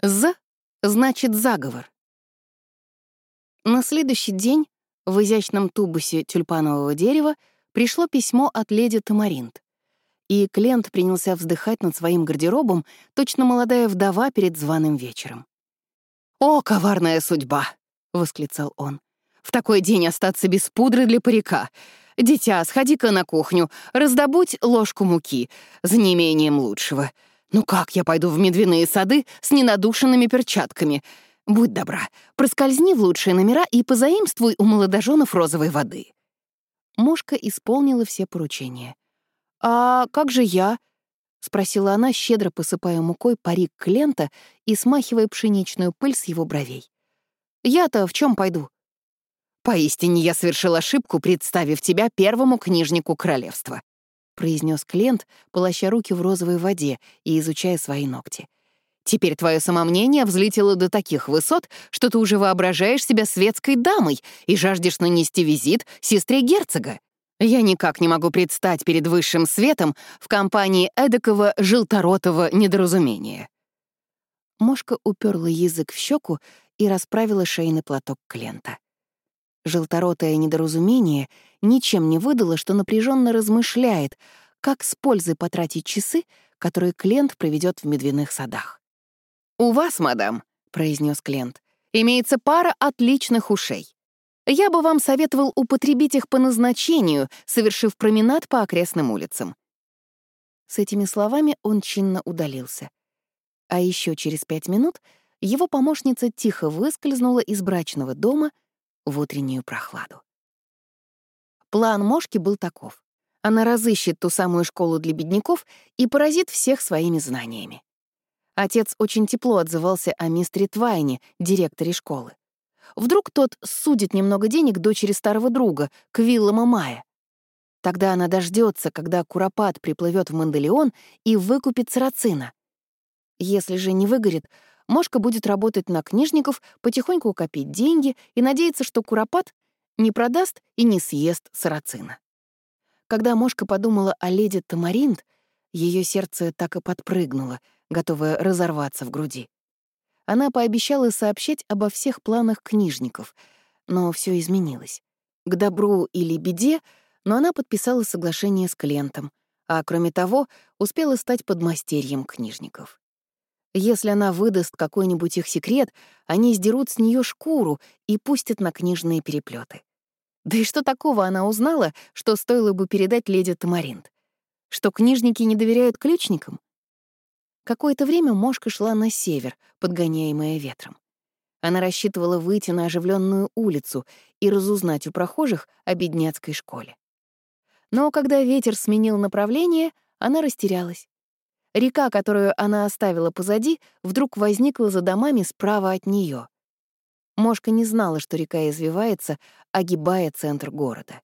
«З» значит «заговор». На следующий день в изящном тубусе тюльпанового дерева пришло письмо от леди Тамаринт. И Клент принялся вздыхать над своим гардеробом, точно молодая вдова перед званым вечером. «О, коварная судьба!» — восклицал он. «В такой день остаться без пудры для парика. Дитя, сходи-ка на кухню, раздобудь ложку муки, за неимением лучшего. Ну как я пойду в медвяные сады с ненадушенными перчатками? Будь добра, проскользни в лучшие номера и позаимствуй у молодоженов розовой воды». Мошка исполнила все поручения. «А как же я?» — спросила она, щедро посыпая мукой парик Клента и смахивая пшеничную пыль с его бровей. «Я-то в чем пойду?» «Поистине я совершил ошибку, представив тебя первому книжнику королевства», — произнес Клент, полоща руки в розовой воде и изучая свои ногти. «Теперь твое самомнение взлетело до таких высот, что ты уже воображаешь себя светской дамой и жаждешь нанести визит сестре герцога. Я никак не могу предстать перед высшим светом в компании эдакого желторотого недоразумения». Мошка уперла язык в щеку и расправила шейный платок Клента. Желторотое недоразумение ничем не выдало, что напряженно размышляет, как с пользой потратить часы, которые Клент проведет в медвяных садах. «У вас, мадам», — произнес Клент, — «имеется пара отличных ушей. Я бы вам советовал употребить их по назначению, совершив променад по окрестным улицам». С этими словами он чинно удалился. А еще через пять минут его помощница тихо выскользнула из брачного дома в утреннюю прохладу. План Мошки был таков. Она разыщет ту самую школу для бедняков и поразит всех своими знаниями. Отец очень тепло отзывался о мистере Твайне, директоре школы. Вдруг тот судит немного денег дочери старого друга, Квиллама Мая. Тогда она дождется, когда Куропат приплывет в Манделеон и выкупит сарацина. Если же не выгорит, Мошка будет работать на книжников, потихоньку копить деньги и надеяться, что Куропат не продаст и не съест сарацина. Когда Мошка подумала о леди Тамаринт, ее сердце так и подпрыгнуло, готовое разорваться в груди. Она пообещала сообщать обо всех планах книжников, но все изменилось. К добру или беде, но она подписала соглашение с клиентом, а кроме того, успела стать подмастерьем книжников. Если она выдаст какой-нибудь их секрет, они сдерут с нее шкуру и пустят на книжные переплеты. Да и что такого она узнала, что стоило бы передать леди Тамаринт? Что книжники не доверяют ключникам? Какое-то время Мошка шла на север, подгоняемая ветром. Она рассчитывала выйти на оживленную улицу и разузнать у прохожих о бедняцкой школе. Но когда ветер сменил направление, она растерялась. Река, которую она оставила позади, вдруг возникла за домами справа от нее. Мошка не знала, что река извивается, огибая центр города.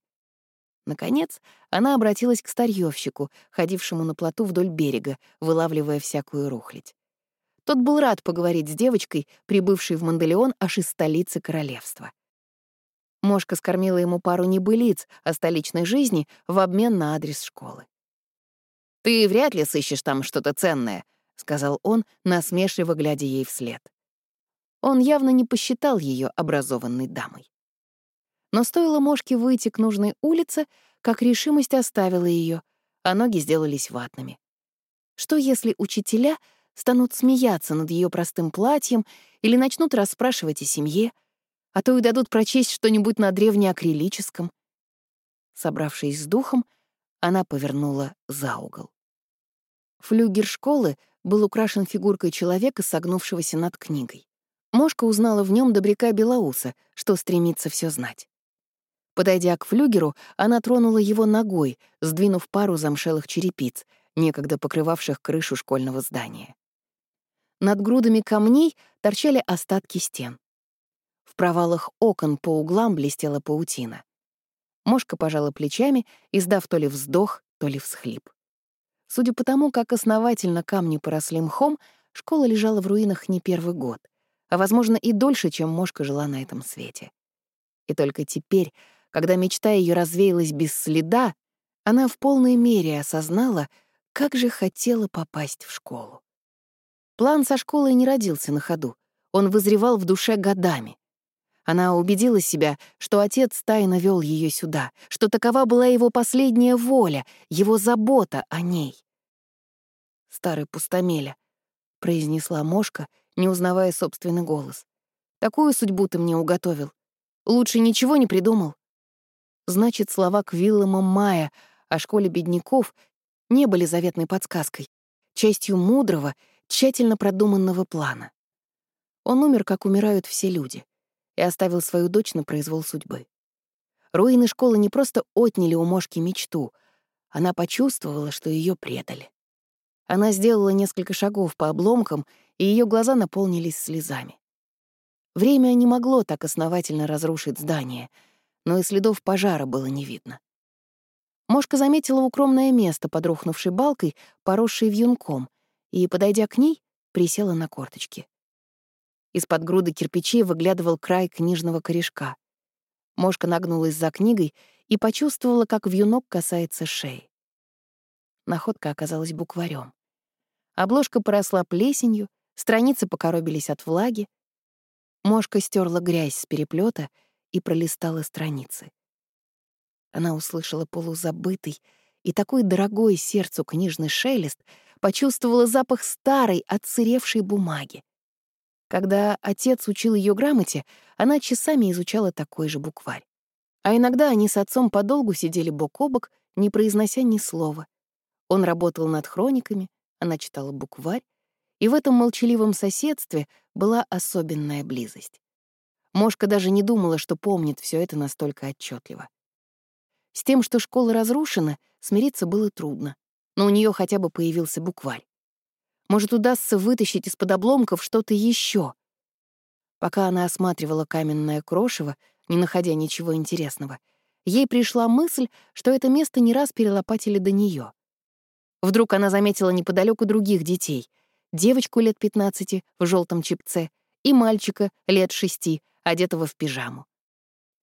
Наконец, она обратилась к старьёвщику, ходившему на плоту вдоль берега, вылавливая всякую рухлядь. Тот был рад поговорить с девочкой, прибывшей в Манделеон аж из столицы королевства. Мошка скормила ему пару небылиц о столичной жизни в обмен на адрес школы. «Ты вряд ли сыщешь там что-то ценное», — сказал он, насмешливо глядя ей вслед. Он явно не посчитал ее образованной дамой. Но стоило Мошке выйти к нужной улице, как решимость оставила ее, а ноги сделались ватными. Что если учителя станут смеяться над ее простым платьем или начнут расспрашивать о семье, а то и дадут прочесть что-нибудь на древнеакрилическом? Собравшись с духом, она повернула за угол. Флюгер школы был украшен фигуркой человека, согнувшегося над книгой. Мошка узнала в нем добряка Белоуса, что стремится все знать. Подойдя к флюгеру, она тронула его ногой, сдвинув пару замшелых черепиц, некогда покрывавших крышу школьного здания. Над грудами камней торчали остатки стен. В провалах окон по углам блестела паутина. Мошка пожала плечами, издав то ли вздох, то ли всхлип. Судя по тому, как основательно камни поросли мхом, школа лежала в руинах не первый год, а, возможно, и дольше, чем Мошка жила на этом свете. И только теперь, когда мечта ее развеялась без следа, она в полной мере осознала, как же хотела попасть в школу. План со школой не родился на ходу. Он вызревал в душе годами. Она убедила себя, что отец тайно вел ее сюда, что такова была его последняя воля, его забота о ней. «Старый пустомеля», — произнесла Мошка, не узнавая собственный голос. «Такую судьбу ты мне уготовил. Лучше ничего не придумал». Значит, слова Квиллама Мая о школе бедняков не были заветной подсказкой, частью мудрого, тщательно продуманного плана. Он умер, как умирают все люди, и оставил свою дочь на произвол судьбы. Руины школы не просто отняли у Мошки мечту, она почувствовала, что ее предали. Она сделала несколько шагов по обломкам, и ее глаза наполнились слезами. Время не могло так основательно разрушить здание, но и следов пожара было не видно. Мошка заметила укромное место под рухнувшей балкой, поросшей вьюнком, и, подойдя к ней, присела на корточки. Из-под груды кирпичей выглядывал край книжного корешка. Мошка нагнулась за книгой и почувствовала, как вьюнок касается шеи. Находка оказалась букварем. Обложка поросла плесенью, страницы покоробились от влаги. Мошка стерла грязь с переплета и пролистала страницы. Она услышала полузабытый и такой дорогой сердцу книжный шелест, почувствовала запах старой, отсыревшей бумаги. Когда отец учил ее грамоте, она часами изучала такой же букварь. А иногда они с отцом подолгу сидели бок о бок, не произнося ни слова. Он работал над хрониками, она читала букварь, и в этом молчаливом соседстве была особенная близость. Мошка даже не думала, что помнит все это настолько отчетливо. С тем, что школа разрушена, смириться было трудно но у нее хотя бы появился букварь. Может, удастся вытащить из-под обломков что-то еще. Пока она осматривала каменное крошево, не находя ничего интересного, ей пришла мысль, что это место не раз перелопатили до нее. Вдруг она заметила неподалеку других детей — девочку лет 15 в желтом чипце и мальчика лет 6, одетого в пижаму.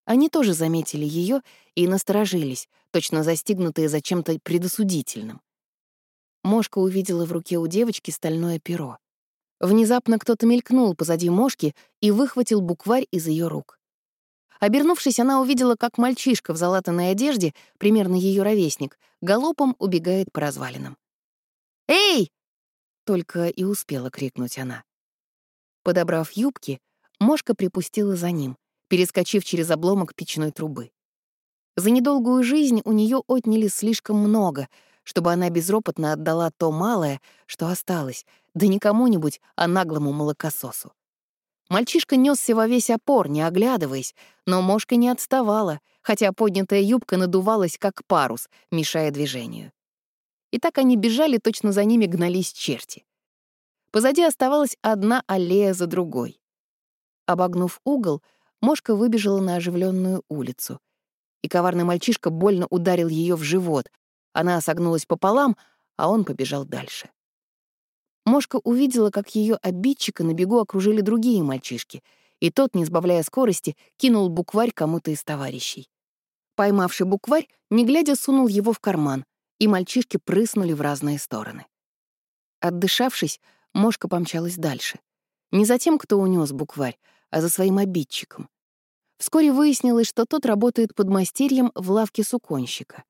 Они тоже заметили ее и насторожились, точно застигнутые за чем-то предосудительным. Мошка увидела в руке у девочки стальное перо. Внезапно кто-то мелькнул позади Мошки и выхватил букварь из ее рук. Обернувшись, она увидела, как мальчишка в залатанной одежде, примерно ее ровесник, галопом убегает по развалинам. «Эй!» — только и успела крикнуть она. Подобрав юбки, Мошка припустила за ним, перескочив через обломок печной трубы. За недолгую жизнь у нее отняли слишком много — чтобы она безропотно отдала то малое, что осталось, да не кому-нибудь, а наглому молокососу. Мальчишка несся во весь опор, не оглядываясь, но мошка не отставала, хотя поднятая юбка надувалась, как парус, мешая движению. И так они бежали, точно за ними гнались черти. Позади оставалась одна аллея за другой. Обогнув угол, мошка выбежала на оживленную улицу, и коварный мальчишка больно ударил ее в живот, она согнулась пополам, а он побежал дальше. Мошка увидела, как ее обидчика на бегу окружили другие мальчишки, и тот, не сбавляя скорости, кинул букварь кому-то из товарищей. Поймавший букварь, не глядя, сунул его в карман, и мальчишки прыснули в разные стороны. Отдышавшись, Мошка помчалась дальше. Не за тем, кто унес букварь, а за своим обидчиком. Вскоре выяснилось, что тот работает под мастерьем в лавке суконщика.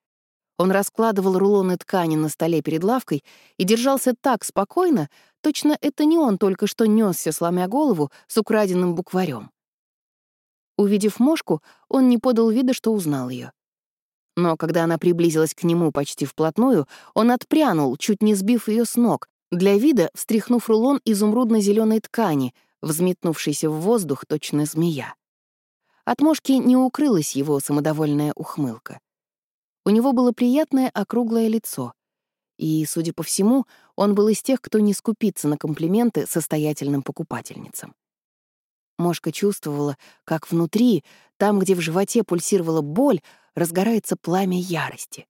Он раскладывал рулоны ткани на столе перед лавкой и держался так спокойно, точно это не он только что несся, сломя голову, с украденным букварем. Увидев мошку, он не подал вида, что узнал ее. Но когда она приблизилась к нему почти вплотную, он отпрянул, чуть не сбив ее с ног, для вида встряхнув рулон изумрудно зеленой ткани, взметнувшейся в воздух точно змея. От мошки не укрылась его самодовольная ухмылка. У него было приятное округлое лицо. И, судя по всему, он был из тех, кто не скупится на комплименты состоятельным покупательницам. Мошка чувствовала, как внутри, там, где в животе пульсировала боль, разгорается пламя ярости.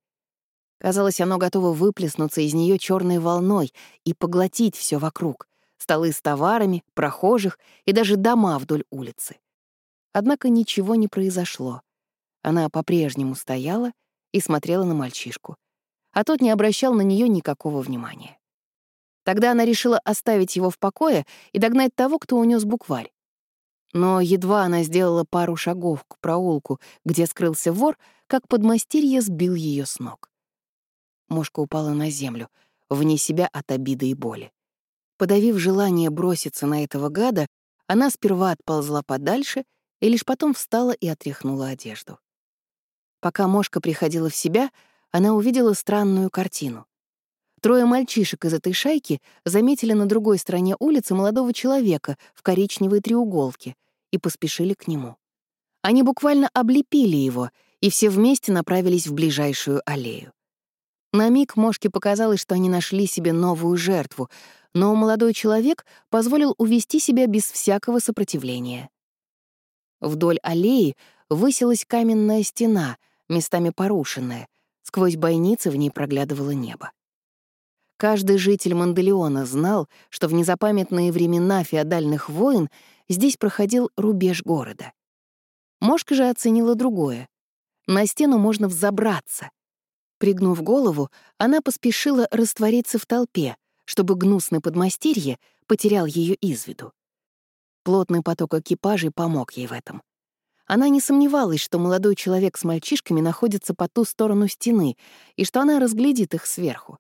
Казалось, оно готово выплеснуться из нее черной волной и поглотить все вокруг — столы с товарами, прохожих и даже дома вдоль улицы. Однако ничего не произошло. Она по-прежнему стояла и смотрела на мальчишку, а тот не обращал на нее никакого внимания. Тогда она решила оставить его в покое и догнать того, кто унес букварь. Но едва она сделала пару шагов к проулку, где скрылся вор, как подмастерье сбил ее с ног. Мошка упала на землю, вне себя от обиды и боли. Подавив желание броситься на этого гада, она сперва отползла подальше и лишь потом встала и отряхнула одежду. Пока Мошка приходила в себя, она увидела странную картину. Трое мальчишек из этой шайки заметили на другой стороне улицы молодого человека в коричневой треуголке и поспешили к нему. Они буквально облепили его, и все вместе направились в ближайшую аллею. На миг Мошке показалось, что они нашли себе новую жертву, но молодой человек позволил увести себя без всякого сопротивления. Вдоль аллеи высилась каменная стена, местами порушенная, сквозь бойницы в ней проглядывало небо. Каждый житель Манделеона знал, что в незапамятные времена феодальных войн здесь проходил рубеж города. Мошка же оценила другое. На стену можно взобраться. Пригнув голову, она поспешила раствориться в толпе, чтобы гнусный подмастерье потерял ее из виду. Плотный поток экипажей помог ей в этом. Она не сомневалась, что молодой человек с мальчишками находится по ту сторону стены и что она разглядит их сверху.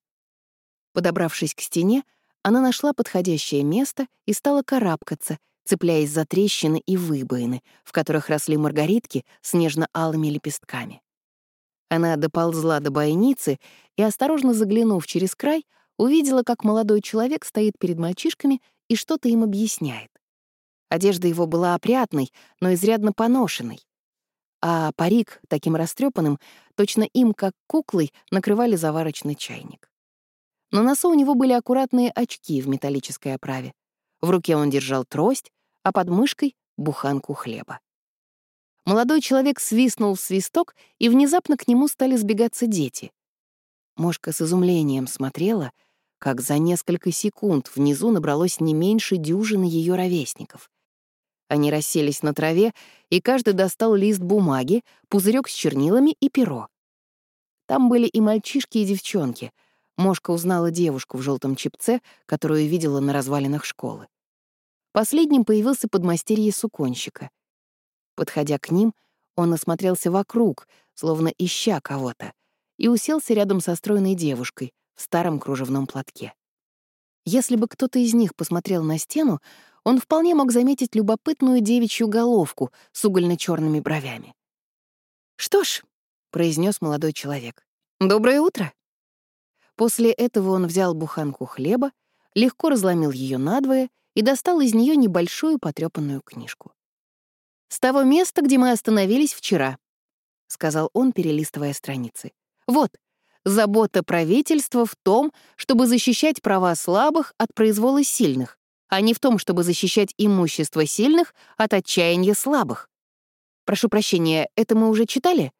Подобравшись к стене, она нашла подходящее место и стала карабкаться, цепляясь за трещины и выбоины, в которых росли маргаритки с нежно-алыми лепестками. Она доползла до бойницы и, осторожно заглянув через край, увидела, как молодой человек стоит перед мальчишками и что-то им объясняет. Одежда его была опрятной, но изрядно поношенной. А парик, таким растрепанным, точно им, как куклой, накрывали заварочный чайник. На носу у него были аккуратные очки в металлической оправе. В руке он держал трость, а под мышкой — буханку хлеба. Молодой человек свистнул в свисток, и внезапно к нему стали сбегаться дети. Мошка с изумлением смотрела, как за несколько секунд внизу набралось не меньше дюжины ее ровесников. Они расселись на траве, и каждый достал лист бумаги, пузырек с чернилами и перо. Там были и мальчишки, и девчонки — Мошка узнала девушку в желтом чипце, которую видела на развалинах школы. Последним появился подмастерье суконщика. Подходя к ним, он осмотрелся вокруг, словно ища кого-то, и уселся рядом со стройной девушкой в старом кружевном платке. Если бы кто-то из них посмотрел на стену, он вполне мог заметить любопытную девичью головку с угольно черными бровями. «Что ж», — произнес молодой человек, — «доброе утро». После этого он взял буханку хлеба, легко разломил ее надвое и достал из нее небольшую потрепанную книжку. «С того места, где мы остановились вчера», — сказал он, перелистывая страницы. «Вот, забота правительства в том, чтобы защищать права слабых от произвола сильных, а не в том, чтобы защищать имущество сильных от отчаяния слабых. Прошу прощения, это мы уже читали?»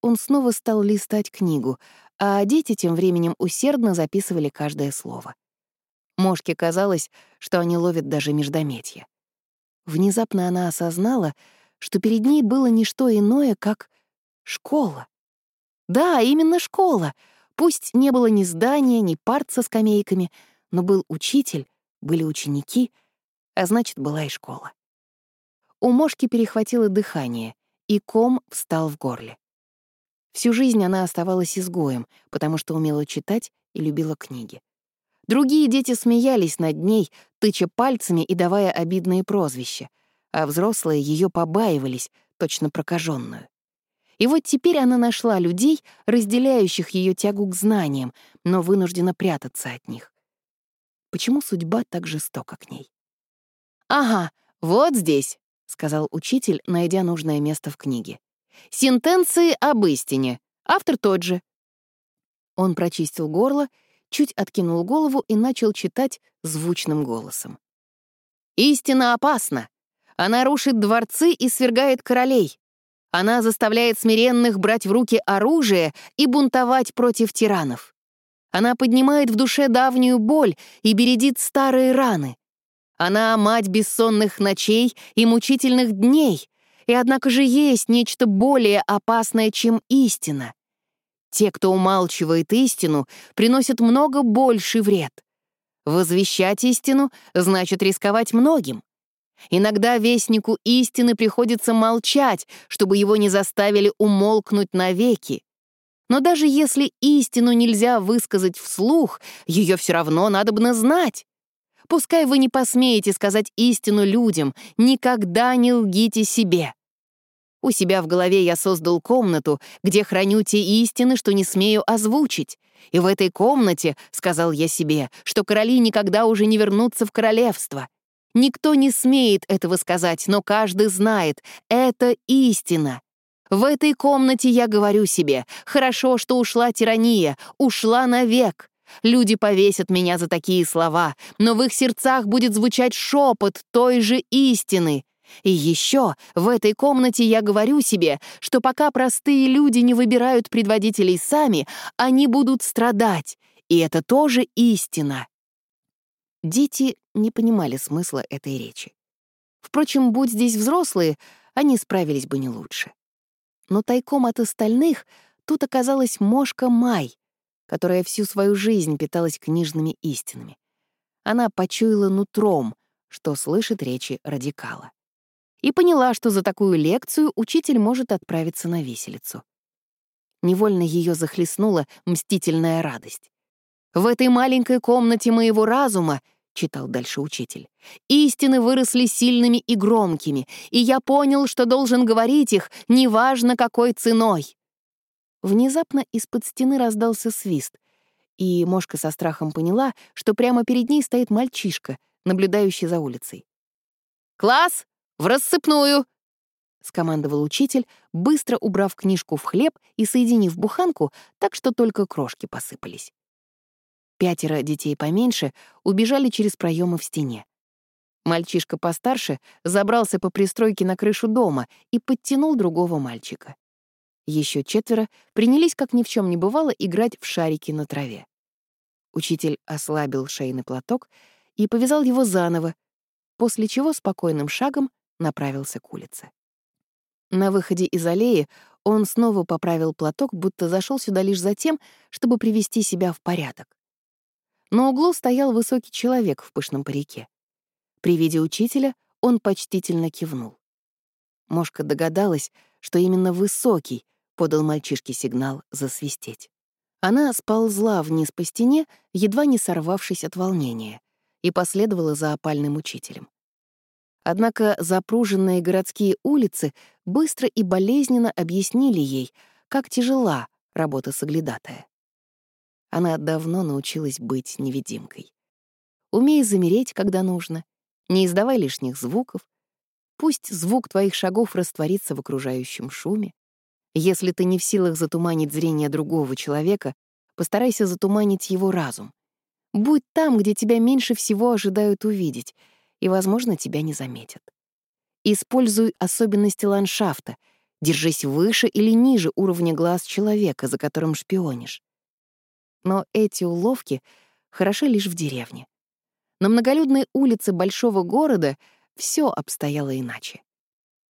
Он снова стал листать книгу, а дети тем временем усердно записывали каждое слово. Мошке казалось, что они ловят даже междометье. Внезапно она осознала, что перед ней было не что иное, как школа. Да, именно школа. Пусть не было ни здания, ни парт со скамейками, но был учитель, были ученики, а значит, была и школа. У Мошки перехватило дыхание, и ком встал в горле. Всю жизнь она оставалась изгоем, потому что умела читать и любила книги. Другие дети смеялись над ней, тыча пальцами и давая обидные прозвища, а взрослые ее побаивались, точно прокаженную. И вот теперь она нашла людей, разделяющих ее тягу к знаниям, но вынуждена прятаться от них. Почему судьба так жестока к ней? «Ага, вот здесь», — сказал учитель, найдя нужное место в книге. Сентенции об истине. Автор тот же. Он прочистил горло, чуть откинул голову и начал читать звучным голосом. «Истина опасна. Она рушит дворцы и свергает королей. Она заставляет смиренных брать в руки оружие и бунтовать против тиранов. Она поднимает в душе давнюю боль и бередит старые раны. Она — мать бессонных ночей и мучительных дней, и однако же есть нечто более опасное, чем истина. Те, кто умалчивает истину, приносят много больший вред. Возвещать истину значит рисковать многим. Иногда вестнику истины приходится молчать, чтобы его не заставили умолкнуть навеки. Но даже если истину нельзя высказать вслух, ее все равно надобно знать. Пускай вы не посмеете сказать истину людям, никогда не лгите себе. У себя в голове я создал комнату, где храню те истины, что не смею озвучить. И в этой комнате, — сказал я себе, — что короли никогда уже не вернутся в королевство. Никто не смеет этого сказать, но каждый знает — это истина. В этой комнате я говорю себе, хорошо, что ушла тирания, ушла навек. Люди повесят меня за такие слова, но в их сердцах будет звучать шепот той же истины. И еще в этой комнате я говорю себе, что пока простые люди не выбирают предводителей сами, они будут страдать, и это тоже истина. Дети не понимали смысла этой речи. Впрочем, будь здесь взрослые, они справились бы не лучше. Но тайком от остальных тут оказалась мошка Май, которая всю свою жизнь питалась книжными истинами. Она почуяла нутром, что слышит речи радикала и поняла, что за такую лекцию учитель может отправиться на виселицу. Невольно ее захлестнула мстительная радость. «В этой маленькой комнате моего разума, — читал дальше учитель, — истины выросли сильными и громкими, и я понял, что должен говорить их, неважно какой ценой». Внезапно из-под стены раздался свист, и Мошка со страхом поняла, что прямо перед ней стоит мальчишка, наблюдающий за улицей. «Класс!» «В рассыпную!» — скомандовал учитель, быстро убрав книжку в хлеб и соединив буханку так, что только крошки посыпались. Пятеро детей поменьше убежали через проемы в стене. Мальчишка постарше забрался по пристройке на крышу дома и подтянул другого мальчика. Еще четверо принялись, как ни в чем не бывало, играть в шарики на траве. Учитель ослабил шейный платок и повязал его заново, после чего спокойным шагом направился к улице. На выходе из аллеи он снова поправил платок, будто зашел сюда лишь за тем, чтобы привести себя в порядок. На углу стоял высокий человек в пышном парике. При виде учителя он почтительно кивнул. Мошка догадалась, что именно высокий подал мальчишке сигнал засвистеть. Она сползла вниз по стене, едва не сорвавшись от волнения, и последовала за опальным учителем. Однако запруженные городские улицы быстро и болезненно объяснили ей, как тяжела работа соглядатая. Она давно научилась быть невидимкой. Умей замереть, когда нужно, не издавай лишних звуков, пусть звук твоих шагов растворится в окружающем шуме. Если ты не в силах затуманить зрение другого человека, постарайся затуманить его разум. Будь там, где тебя меньше всего ожидают увидеть — и, возможно, тебя не заметят. Используй особенности ландшафта, держись выше или ниже уровня глаз человека, за которым шпионишь. Но эти уловки хороши лишь в деревне. На многолюдной улице большого города все обстояло иначе.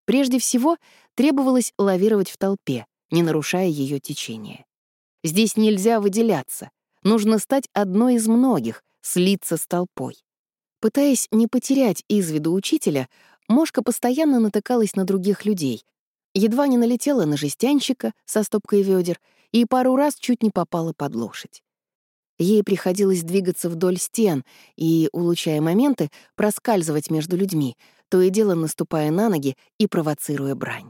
Прежде всего, требовалось лавировать в толпе, не нарушая ее течение. Здесь нельзя выделяться, нужно стать одной из многих, слиться с толпой. Пытаясь не потерять из виду учителя, Мошка постоянно натыкалась на других людей, едва не налетела на жестянщика со стопкой ведер и пару раз чуть не попала под лошадь. Ей приходилось двигаться вдоль стен и, улучшая моменты, проскальзывать между людьми, то и дело наступая на ноги и провоцируя брань.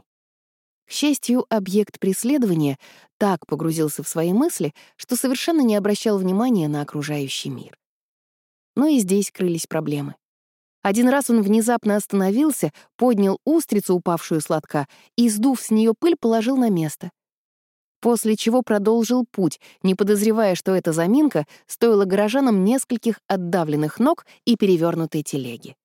К счастью, объект преследования так погрузился в свои мысли, что совершенно не обращал внимания на окружающий мир. Но и здесь крылись проблемы. Один раз он внезапно остановился, поднял устрицу, упавшую сладка, и, сдув с нее пыль, положил на место. После чего продолжил путь, не подозревая, что эта заминка стоила горожанам нескольких отдавленных ног и перевернутой телеги.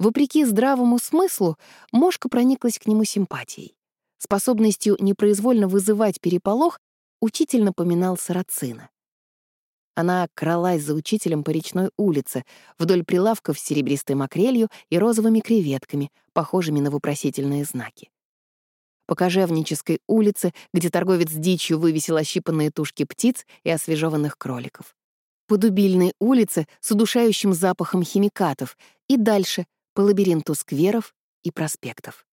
Вопреки здравому смыслу, Мошка прониклась к нему симпатией. Способностью непроизвольно вызывать переполох учитель напоминал сарацина. Она кралась за учителем по речной улице, вдоль прилавков с серебристой макрелью и розовыми креветками, похожими на вопросительные знаки. По Кожевнической улице, где торговец дичью вывесил ощипанные тушки птиц и освежеванных кроликов. по дубильной улице с удушающим запахом химикатов и дальше по лабиринту скверов и проспектов.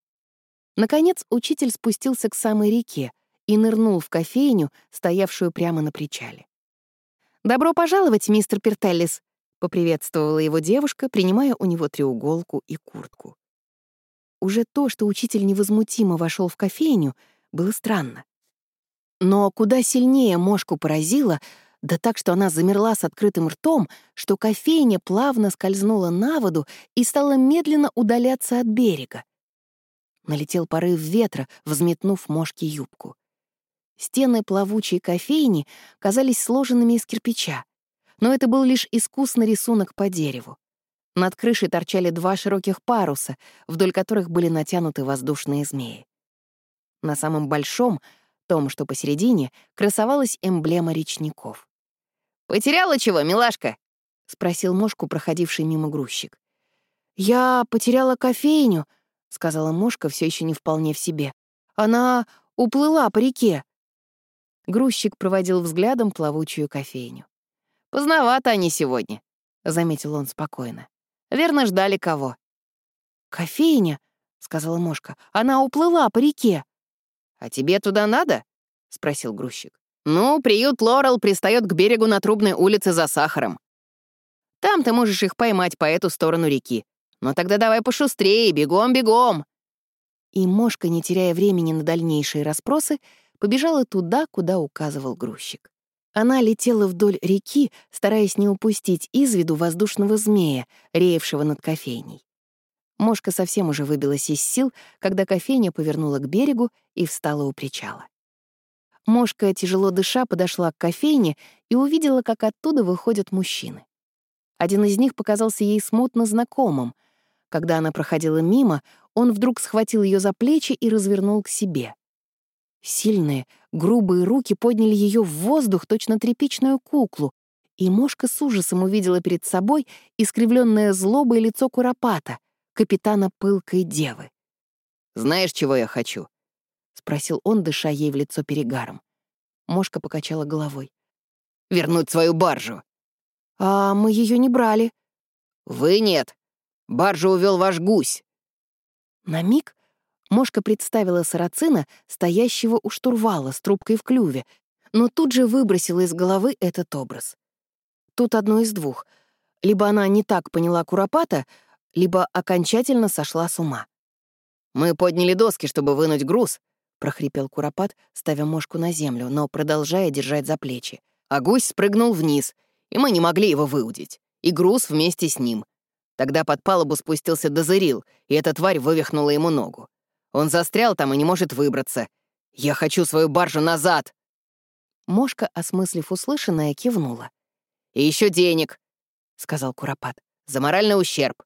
Наконец учитель спустился к самой реке и нырнул в кофейню, стоявшую прямо на причале. «Добро пожаловать, мистер Пертеллис», — поприветствовала его девушка, принимая у него треуголку и куртку. Уже то, что учитель невозмутимо вошел в кофейню, было странно. Но куда сильнее мошку поразило, да так, что она замерла с открытым ртом, что кофейня плавно скользнула на воду и стала медленно удаляться от берега. Налетел порыв ветра, взметнув мошке юбку. Стены плавучей кофейни казались сложенными из кирпича, но это был лишь искусный рисунок по дереву. Над крышей торчали два широких паруса, вдоль которых были натянуты воздушные змеи. На самом большом, том, что посередине, красовалась эмблема речников. «Потеряла чего, милашка?» — спросил Мошку, проходивший мимо грузчик. «Я потеряла кофейню», — сказала Мошка, все еще не вполне в себе. «Она уплыла по реке». Грузчик проводил взглядом плавучую кофейню. «Поздновато они сегодня», — заметил он спокойно. «Верно, ждали кого». «Кофейня», — сказала Мошка, — «она уплыла по реке». «А тебе туда надо?» — спросил грузчик. «Ну, приют Лорел пристает к берегу на Трубной улице за сахаром. Там ты можешь их поймать по эту сторону реки. Но тогда давай пошустрее, бегом-бегом!» И Мошка, не теряя времени на дальнейшие расспросы, побежала туда, куда указывал грузчик. Она летела вдоль реки, стараясь не упустить из виду воздушного змея, реевшего над кофейней. Мошка совсем уже выбилась из сил, когда кофейня повернула к берегу и встала у причала. Мошка, тяжело дыша, подошла к кофейне и увидела, как оттуда выходят мужчины. Один из них показался ей смутно знакомым. Когда она проходила мимо, он вдруг схватил ее за плечи и развернул к себе. Сильные, грубые руки подняли ее в воздух, точно тряпичную куклу, и Мошка с ужасом увидела перед собой искривленное злобой лицо Куропата, капитана пылкой девы. «Знаешь, чего я хочу?» — спросил он, дыша ей в лицо перегаром. Мошка покачала головой. «Вернуть свою баржу!» «А мы ее не брали». «Вы нет. Баржу увел ваш гусь». На миг Мошка представила сарацина, стоящего у штурвала с трубкой в клюве, но тут же выбросила из головы этот образ. Тут одно из двух. Либо она не так поняла Куропата, либо окончательно сошла с ума. «Мы подняли доски, чтобы вынуть груз», — прохрипел Куропат, ставя мошку на землю, но продолжая держать за плечи. А гусь спрыгнул вниз, и мы не могли его выудить. И груз вместе с ним. Тогда под палубу спустился Дозырил, и эта тварь вывихнула ему ногу. Он застрял там и не может выбраться. Я хочу свою баржу назад!» Мошка, осмыслив услышанное, кивнула. «И еще денег», — сказал Куропат, — «за моральный ущерб».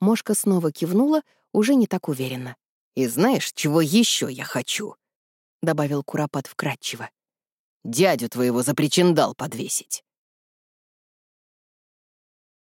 Мошка снова кивнула, уже не так уверенно. «И знаешь, чего еще я хочу?» — добавил Куропат вкратчиво. «Дядю твоего за причиндал подвесить».